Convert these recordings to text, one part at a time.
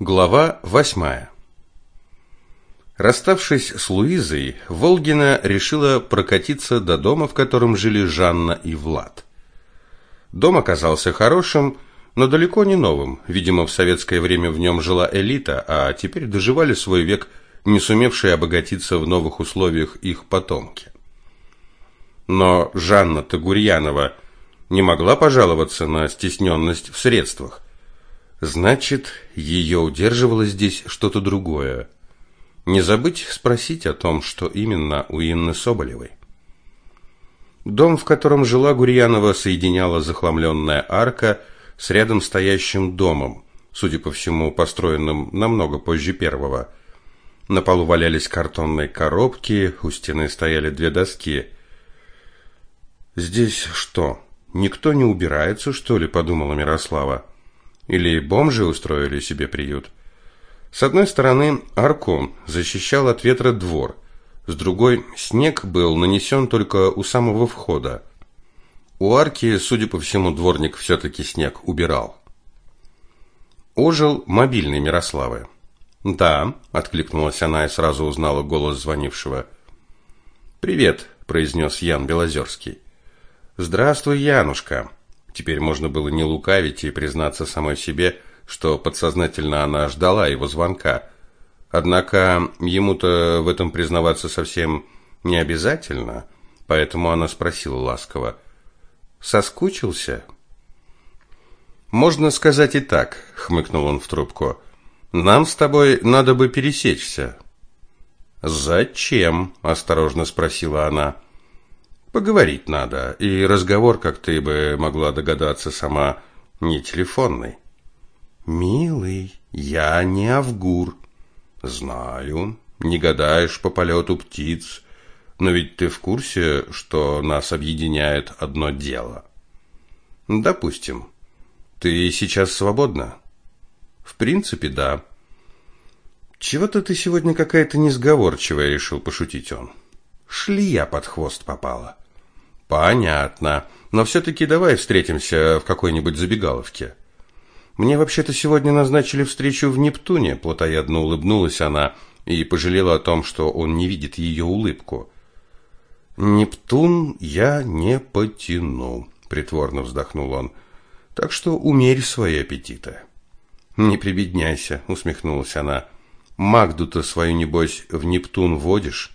Глава восьмая Расставшись с Луизой, Волгина решила прокатиться до дома, в котором жили Жанна и Влад. Дом оказался хорошим, но далеко не новым. Видимо, в советское время в нем жила элита, а теперь доживали свой век не сумевшие обогатиться в новых условиях их потомки. Но Жанна Тагурьянова не могла пожаловаться на стесненность в средствах. Значит, ее удерживало здесь что-то другое. Не забыть спросить о том, что именно у Инны Соболевой. Дом, в котором жила Гурьянова, соединяла захламленная арка с рядом стоящим домом, судя по всему, построенным намного позже первого. На полу валялись картонные коробки, у стены стояли две доски. «Здесь что, никто не убирается, что ли?» – подумала Мирослава. Или бомжи устроили себе приют? С одной стороны, арку защищал от ветра двор, с другой снег был нанесен только у самого входа. У арки, судя по всему, дворник все-таки снег убирал. Ожил мобильный Мирославы. «Да», — откликнулась она и сразу узнала голос звонившего. «Привет», — произнес Ян Белозерский. «Здравствуй, Янушка», Теперь можно было не лукавить и признаться самой себе, что подсознательно она ждала его звонка. Однако ему-то в этом признаваться совсем не обязательно, поэтому она спросила ласково: "Соскучился?" Можно сказать и так, хмыкнул он в трубку. Нам с тобой надо бы пересечься. Зачем? осторожно спросила она. Поговорить надо, и разговор, как ты бы могла догадаться сама, не телефонный. Милый, я не Авгур. Знаю, не гадаешь по полету птиц, но ведь ты в курсе, что нас объединяет одно дело. Допустим. Ты сейчас свободна? В принципе, да. Чего-то ты сегодня какая-то несговорчивая, решил пошутить он. Шлия под хвост попала. Понятно. Но все-таки давай встретимся в какой-нибудь забегаловке. Мне вообще-то сегодня назначили встречу в Нептуне, плотоядно улыбнулась она и пожалела о том, что он не видит ее улыбку. Нептун я не потяну, притворно вздохнул он. Так что умерь свои аппетиты. Не прибедняйся, усмехнулась она. Магду-то свою небось в Нептун водишь?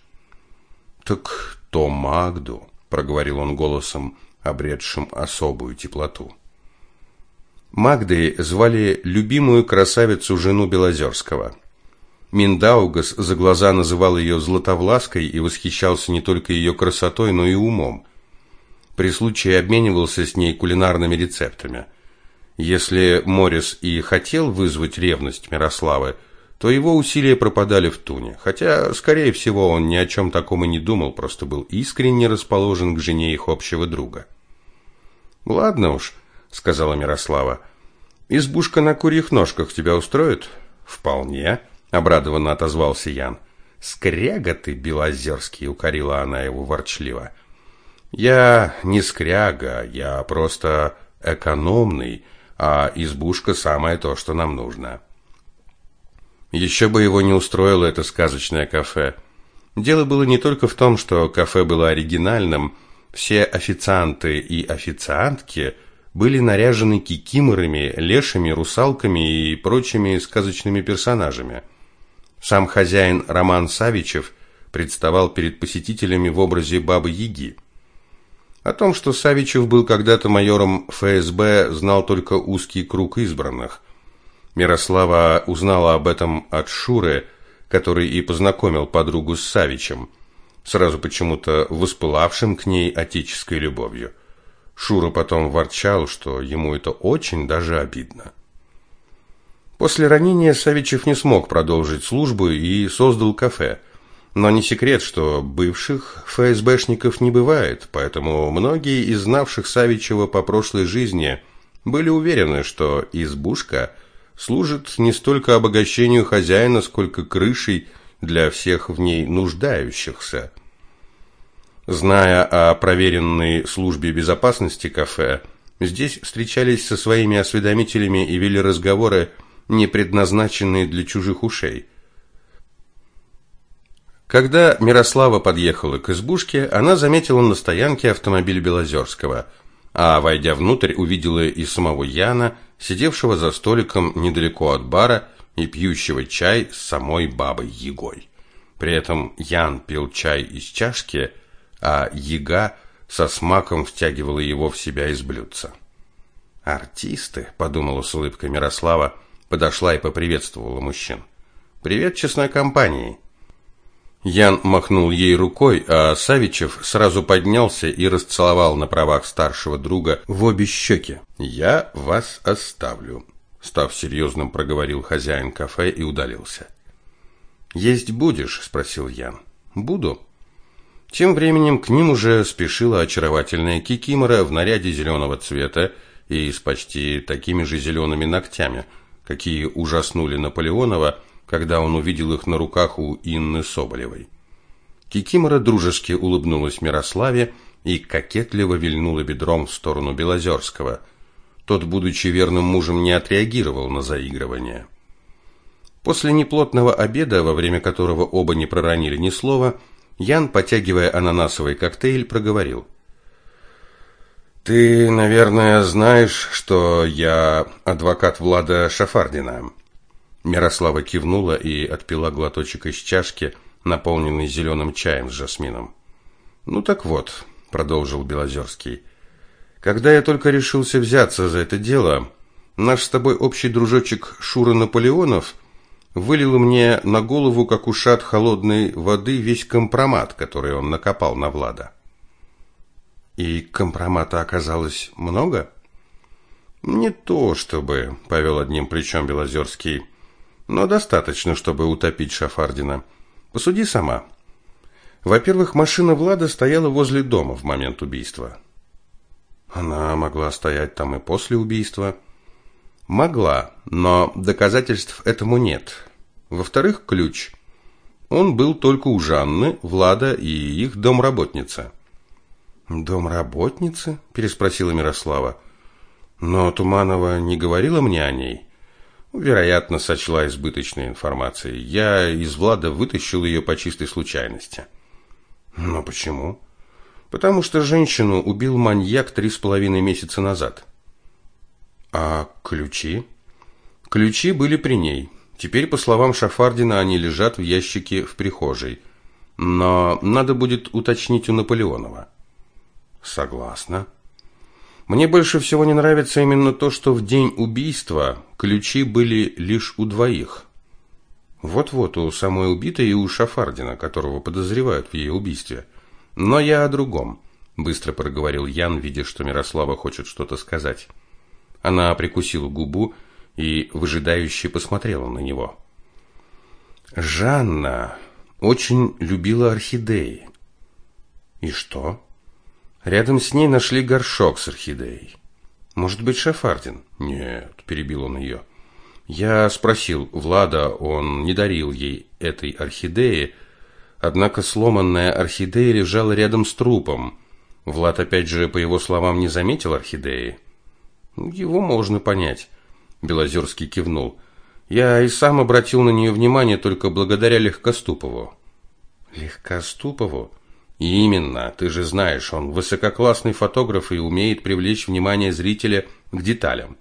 Так то Магду проговорил он голосом, обретшим особую теплоту. Магдой звали любимую красавицу жену Белозерского. Миндаугас за глаза называл ее Златовлаской и восхищался не только ее красотой, но и умом. При случае обменивался с ней кулинарными рецептами. Если Морис и хотел вызвать ревность Мирославы, то его усилия пропадали в туне, хотя, скорее всего, он ни о чем таком и не думал, просто был искренне расположен к жене их общего друга. «Ладно уж», — сказала Мирослава, — «избушка на курьих ножках тебя устроит?» «Вполне», — обрадованно отозвался Ян. «Скряга ты, Белозерский», — укорила она его ворчливо. «Я не скряга, я просто экономный, а избушка самое то, что нам нужно». Еще бы его не устроило это сказочное кафе. Дело было не только в том, что кафе было оригинальным, все официанты и официантки были наряжены кикиморами, лешами, русалками и прочими сказочными персонажами. Сам хозяин Роман Савичев представал перед посетителями в образе бабы-яги. О том, что Савичев был когда-то майором ФСБ, знал только узкий круг избранных. Мирослава узнала об этом от Шуры, который и познакомил подругу с Савичем, сразу почему-то воспылавшим к ней отеческой любовью. Шура потом ворчал, что ему это очень даже обидно. После ранения Савичев не смог продолжить службу и создал кафе. Но не секрет, что бывших ФСБшников не бывает, поэтому многие из знавших Савичева по прошлой жизни были уверены, что избушка – служит не столько обогащению хозяина, сколько крышей для всех в ней нуждающихся. Зная о проверенной службе безопасности кафе, здесь встречались со своими осведомителями и вели разговоры не предназначенные для чужих ушей. Когда Мирослава подъехала к избушке, она заметила на стоянке автомобиль Белозерского, а, войдя внутрь, увидела и самого Яна, сидевшего за столиком недалеко от бара и пьющего чай с самой бабой Егой. При этом Ян пил чай из чашки, а Ега со смаком втягивала его в себя из блюдца. «Артисты», — подумала с улыбкой Мирослава, подошла и поприветствовала мужчин. «Привет честной компании». Ян махнул ей рукой, а Савичев сразу поднялся и расцеловал на правах старшего друга в обе щеки. «Я вас оставлю», — став серьезным, проговорил хозяин кафе и удалился. «Есть будешь?» – спросил Ян. «Буду». Тем временем к ним уже спешила очаровательная кикимора в наряде зеленого цвета и с почти такими же зелеными ногтями, какие ужаснули Наполеонова, когда он увидел их на руках у Инны Соболевой. Кикимора дружески улыбнулась Мирославе и кокетливо вильнула бедром в сторону Белозерского. Тот, будучи верным мужем, не отреагировал на заигрывание. После неплотного обеда, во время которого оба не проронили ни слова, Ян, потягивая ананасовый коктейль, проговорил. «Ты, наверное, знаешь, что я адвокат Влада Шафардина?» Мирослава кивнула и отпила глоточек из чашки, наполненной зеленым чаем с жасмином. «Ну так вот», — продолжил Белозерский, — «когда я только решился взяться за это дело, наш с тобой общий дружочек Шура Наполеонов — вылил мне на голову, как ушат холодной воды, весь компромат, который он накопал на Влада. И компромата оказалось много? Не то чтобы, повел одним плечом Белозерский, но достаточно, чтобы утопить Шафардина. Посуди сама. Во-первых, машина Влада стояла возле дома в момент убийства. Она могла стоять там и после убийства. Могла, но доказательств этому нет. Во-вторых, ключ. Он был только у Жанны, Влада и их домработницы. «Домработницы?» – переспросила Мирослава. «Но Туманова не говорила мне о ней?» Вероятно, сочла избыточной информацией. Я из Влада вытащил ее по чистой случайности. Но почему? Потому что женщину убил маньяк три с половиной месяца назад. А ключи? Ключи были при ней. Теперь, по словам Шафардина, они лежат в ящике в прихожей. Но надо будет уточнить у Наполеонова. Согласна. Мне больше всего не нравится именно то, что в день убийства ключи были лишь у двоих. Вот-вот, у самой убитой и у Шафардина, которого подозревают в ее убийстве. Но я о другом, быстро проговорил Ян, видя, что Мирослава хочет что-то сказать. Она прикусила губу и выжидающе посмотрела на него. Жанна очень любила орхидеи. И что? Рядом с ней нашли горшок с орхидеей. Может быть, Шафардин? Нет, перебил он ее. Я спросил Влада, он не дарил ей этой орхидеи, однако сломанная орхидея лежала рядом с трупом. Влад опять же, по его словам, не заметил орхидеи. Его можно понять. Белозерский кивнул. Я и сам обратил на нее внимание только благодаря Легкоступову. Легкоступову? Именно, ты же знаешь, он высококлассный фотограф и умеет привлечь внимание зрителя к деталям.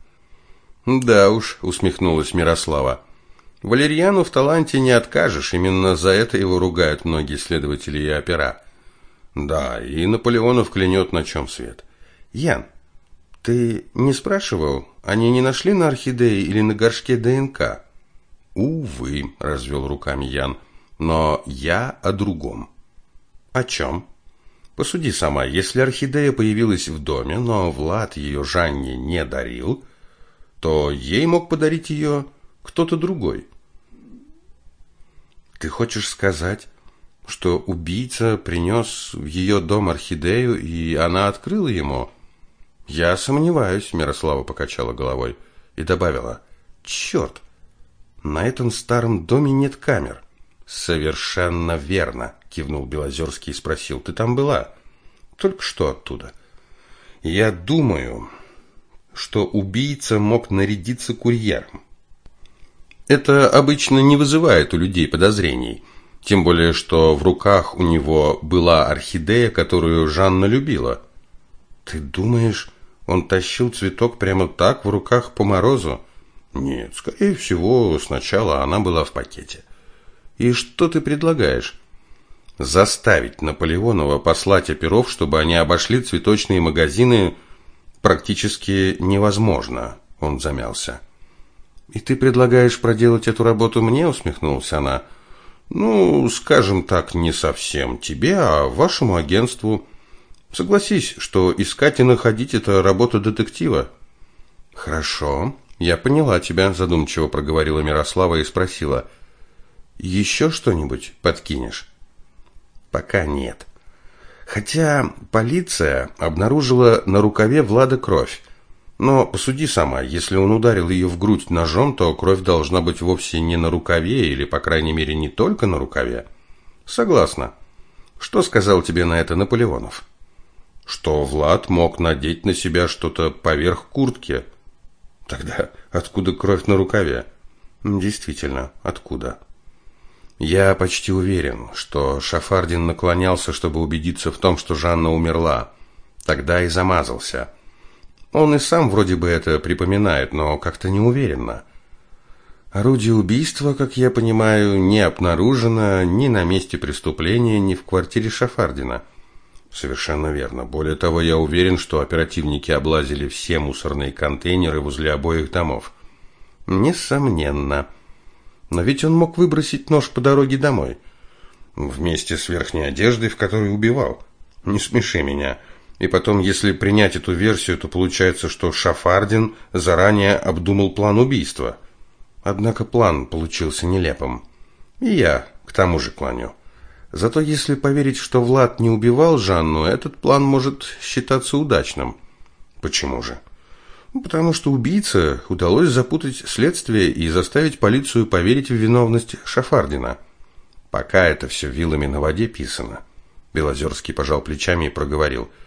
Да уж, усмехнулась Мирослава. Валерьяну в таланте не откажешь, именно за это его ругают многие следователи и опера. Да, и Наполеонов клянет на чем свет. Ян, ты не спрашивал, они не нашли на орхидее или на горшке ДНК? Увы, развел руками Ян, но я о другом. О чем? Посуди сама, если орхидея появилась в доме, но Влад ее Жанне не дарил, то ей мог подарить ее кто-то другой. Ты хочешь сказать, что убийца принес в ее дом орхидею, и она открыла ему? Я сомневаюсь, Мирослава покачала головой и добавила: «Черт! На этом старом доме нет камер. Совершенно верно, кивнул Белозерский и спросил: "Ты там была?" Только что оттуда. Я думаю, что убийца мог нарядиться курьером. Это обычно не вызывает у людей подозрений. Тем более, что в руках у него была орхидея, которую Жанна любила. Ты думаешь, он тащил цветок прямо так в руках по морозу? Нет, скорее всего, сначала она была в пакете. И что ты предлагаешь? Заставить Наполеонова послать оперов, чтобы они обошли цветочные магазины, практически невозможно. Он замялся. И ты предлагаешь проделать эту работу мне, усмехнулась она. Ну, скажем так, не совсем тебе, а вашему агентству. Согласись, что искать и находить это работа детектива. Хорошо, я поняла тебя, задумчиво проговорила Мирослава и спросила: «Еще что-нибудь подкинешь? Пока нет. Хотя полиция обнаружила на рукаве Влада кровь. Но посуди сама, если он ударил ее в грудь ножом, то кровь должна быть вовсе не на рукаве, или, по крайней мере, не только на рукаве. Согласна. Что сказал тебе на это Наполеонов? Что Влад мог надеть на себя что-то поверх куртки. Тогда откуда кровь на рукаве? Действительно, откуда? Я почти уверен, что Шафардин наклонялся, чтобы убедиться в том, что Жанна умерла. Тогда и замазался. Он и сам вроде бы это припоминает, но как-то неуверенно. Орудие убийства, как я понимаю, не обнаружено ни на месте преступления, ни в квартире Шафардина. Совершенно верно. Более того, я уверен, что оперативники облазили все мусорные контейнеры возле обоих домов. Несомненно. Но ведь он мог выбросить нож по дороге домой. Вместе с верхней одеждой, в которой убивал. Не смеши меня. И потом, если принять эту версию, то получается, что Шафардин заранее обдумал план убийства. Однако план получился нелепым. И я к тому же клоню. Зато если поверить, что Влад не убивал Жанну, этот план может считаться удачным. Почему же? Ну, потому что убийце удалось запутать следствие и заставить полицию поверить в виновность Шафардина. Пока это все вилами на воде писано. Белозерский пожал плечами и проговорил –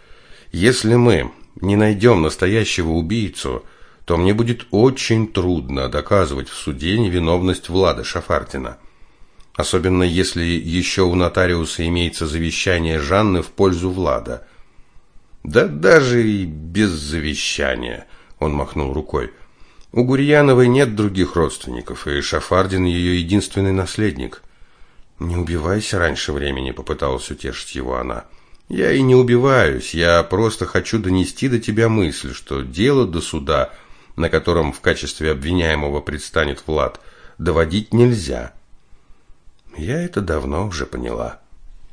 если мы не найдем настоящего убийцу, то мне будет очень трудно доказывать в суде невиновность Влада Шафартина. Особенно если еще у нотариуса имеется завещание Жанны в пользу Влада. Да даже и без завещания, он махнул рукой. У Гурьяновой нет других родственников, и Шафардин ее единственный наследник. Не убивайся раньше времени, попыталась утешить его она. Я и не убиваюсь, я просто хочу донести до тебя мысль, что дело до суда, на котором в качестве обвиняемого предстанет Влад, доводить нельзя. Я это давно уже поняла.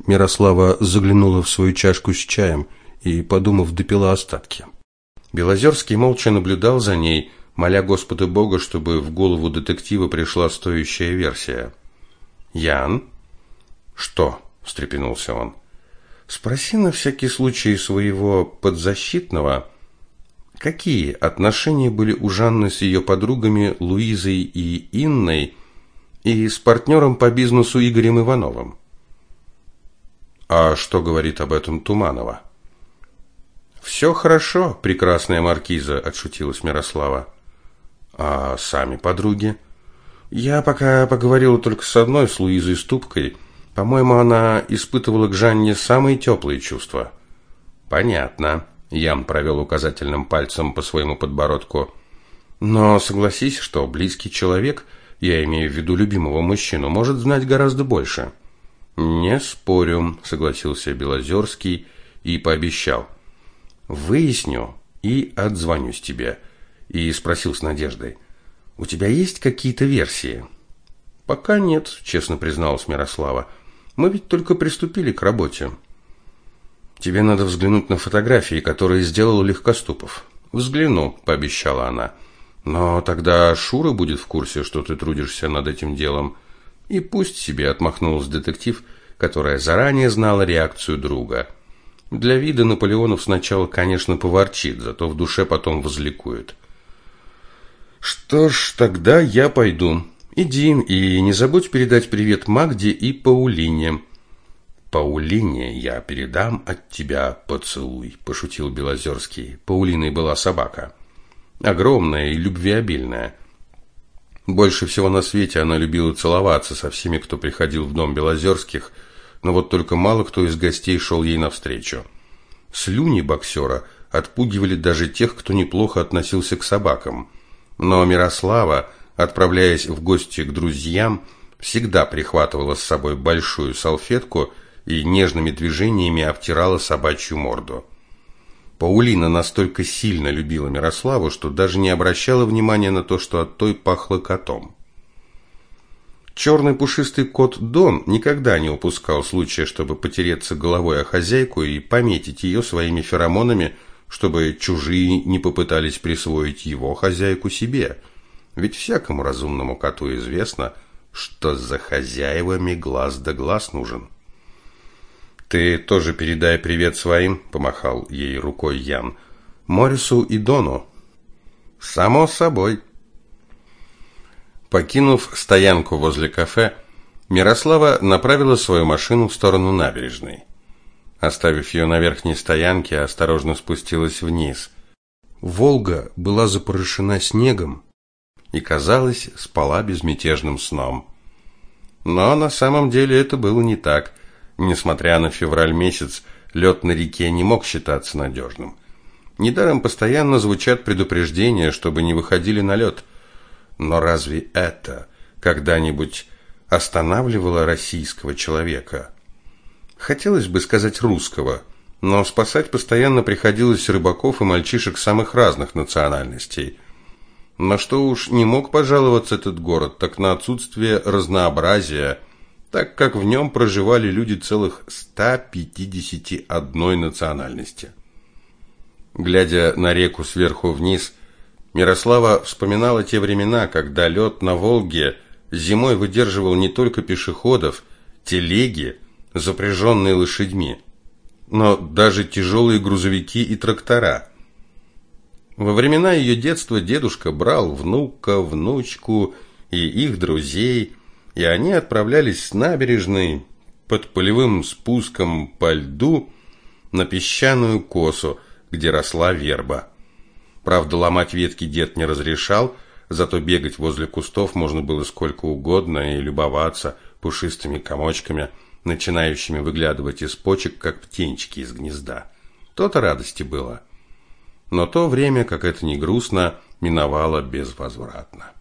Мирослава заглянула в свою чашку с чаем и, подумав, допила остатки. Белозерский молча наблюдал за ней, моля Господа Бога, чтобы в голову детектива пришла стоящая версия. «Ян?» «Что?» – встрепенулся он. Спроси на всякий случай своего подзащитного, какие отношения были у Жанны с ее подругами Луизой и Инной и с партнером по бизнесу Игорем Ивановым. А что говорит об этом Туманова? «Все хорошо, прекрасная маркиза», – отшутилась Мирослава. «А сами подруги?» «Я пока поговорила только с одной, с Луизой Ступкой». По-моему, она испытывала к Жанне самые теплые чувства. Понятно. Ян провел указательным пальцем по своему подбородку. Но согласись, что близкий человек, я имею в виду любимого мужчину, может знать гораздо больше. Не спорю, согласился Белозерский и пообещал. Выясню и отзвонюсь тебе. И спросил с надеждой: "У тебя есть какие-то версии?" Пока нет, честно призналась Мирослава. Мы ведь только приступили к работе. Тебе надо взглянуть на фотографии, которые сделал Легкоступов. Взгляну, пообещала она. Но тогда Шура будет в курсе, что ты трудишься над этим делом. И пусть себе отмахнулся детектив, которая заранее знала реакцию друга. Для вида Наполеонов сначала, конечно, поворчит, зато в душе потом возликует. Что ж, тогда я пойду. Иди и не забудь передать привет Магде и Паулине. Паулине я передам от тебя поцелуй, пошутил Белозерский. Паулиной была собака, огромная и любвеобильная. Больше всего на свете она любила целоваться со всеми, кто приходил в дом Белозерских, но вот только мало кто из гостей шел ей навстречу. Слюни боксера отпугивали даже тех, кто неплохо относился к собакам. Но Мирослава, отправляясь в гости к друзьям, всегда прихватывала с собой большую салфетку и нежными движениями обтирала собачью морду. Паулина настолько сильно любила Мирославу, что даже не обращала внимания на то, что от той пахло котом. Черный пушистый кот Дон никогда не упускал случая, чтобы потереться головой о хозяйку и пометить ее своими феромонами, чтобы чужие не попытались присвоить его хозяйку себе. Ведь всякому разумному коту известно, что за хозяевами глаз да глаз нужен. «Ты тоже передай привет своим», — помахал ей рукой Ян. «Морису и Дону». «Само собой». Покинув стоянку возле кафе, Мирослава направила свою машину в сторону набережной. Оставив ее на верхней стоянке, осторожно спустилась вниз. Волга была запорошена снегом и, казалось, спала безмятежным сном. Но на самом деле это было не так – Несмотря на февраль месяц, лед на реке не мог считаться надежным. Недаром постоянно звучат предупреждения, чтобы не выходили на лед. Но разве это когда-нибудь останавливало российского человека? Хотелось бы сказать русского, но спасать постоянно приходилось рыбаков и мальчишек самых разных национальностей. На что уж не мог пожаловаться этот город, так на отсутствие разнообразия – так как в нем проживали люди целых 151 национальности. Глядя на реку сверху вниз, Мирослава вспоминала те времена, когда лед на Волге зимой выдерживал не только пешеходов, телеги, запряженные лошадьми, но даже тяжелые грузовики и трактора. Во времена ее детства дедушка брал внука, внучку и их друзей – и они отправлялись с набережной под полевым спуском по льду на песчаную косу, где росла верба. Правда, ломать ветки дед не разрешал, зато бегать возле кустов можно было сколько угодно и любоваться пушистыми комочками, начинающими выглядывать из почек, как птенчики из гнезда. То-то радости было. Но то время, как это ни грустно, миновало безвозвратно.